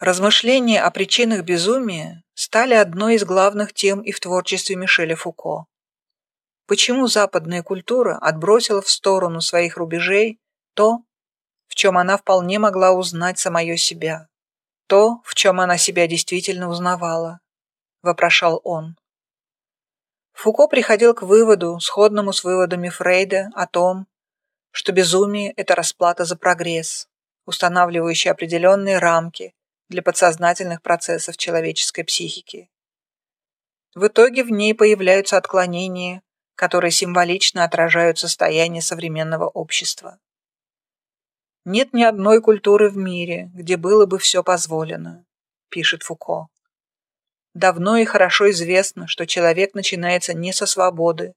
Размышления о причинах безумия стали одной из главных тем и в творчестве Мишеля Фуко. Почему западная культура отбросила в сторону своих рубежей то, в чем она вполне могла узнать самое себя, то, в чем она себя действительно узнавала, вопрошал он. Фуко приходил к выводу, сходному с выводами Фрейда, о том, что безумие – это расплата за прогресс, устанавливающий определенные рамки для подсознательных процессов человеческой психики. В итоге в ней появляются отклонения, которые символично отражают состояние современного общества. Нет ни одной культуры в мире, где было бы все позволено, пишет Фуко. Давно и хорошо известно, что человек начинается не со свободы,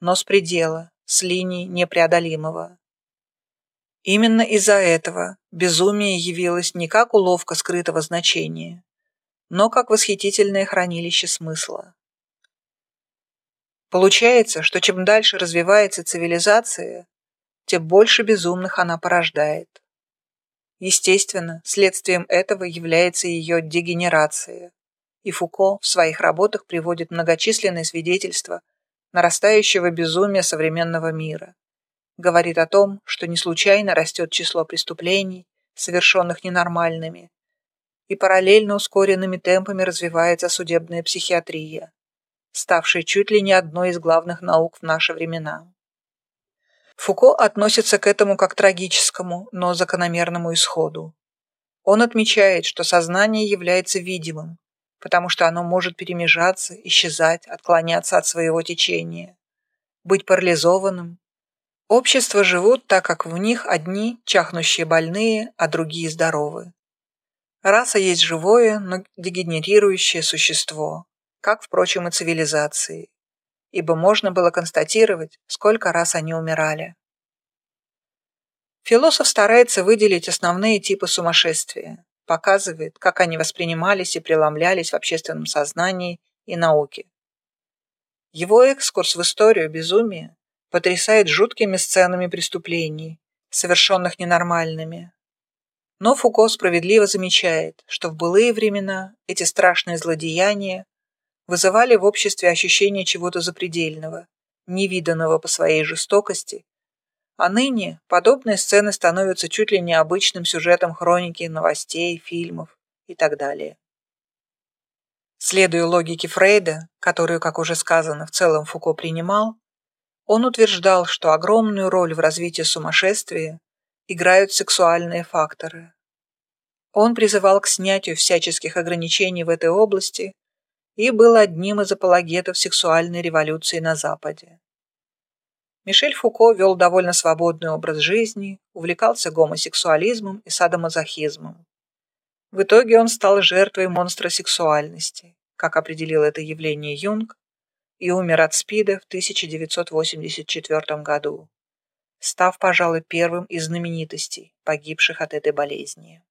но с предела, с линии непреодолимого. Именно из-за этого безумие явилось не как уловка скрытого значения, но как восхитительное хранилище смысла. Получается, что чем дальше развивается цивилизация, тем больше безумных она порождает. Естественно, следствием этого является ее дегенерация, и Фуко в своих работах приводит многочисленные свидетельства нарастающего безумия современного мира говорит о том, что не случайно растет число преступлений, совершенных ненормальными, и параллельно ускоренными темпами развивается судебная психиатрия, ставшая чуть ли не одной из главных наук в наши времена. Фуко относится к этому как к трагическому, но закономерному исходу. Он отмечает, что сознание является видимым, потому что оно может перемежаться, исчезать, отклоняться от своего течения, быть парализованным, Общества живут так, как в них одни чахнущие больные, а другие здоровы. Раса есть живое, но дегенерирующее существо, как, впрочем, и цивилизации, ибо можно было констатировать, сколько раз они умирали. Философ старается выделить основные типы сумасшествия, показывает, как они воспринимались и преломлялись в общественном сознании и науке. Его экскурс в историю безумия потрясает жуткими сценами преступлений, совершенных ненормальными. Но Фуко справедливо замечает, что в былые времена эти страшные злодеяния вызывали в обществе ощущение чего-то запредельного, невиданного по своей жестокости, а ныне подобные сцены становятся чуть ли не обычным сюжетом хроники, новостей, фильмов и так далее. Следуя логике Фрейда, которую, как уже сказано, в целом Фуко принимал, он утверждал, что огромную роль в развитии сумасшествия играют сексуальные факторы. Он призывал к снятию всяческих ограничений в этой области и был одним из апологетов сексуальной революции на Западе. Мишель Фуко вел довольно свободный образ жизни, увлекался гомосексуализмом и садомазохизмом. В итоге он стал жертвой монстра сексуальности, как определил это явление Юнг, и умер от СПИДа в 1984 году, став, пожалуй, первым из знаменитостей, погибших от этой болезни.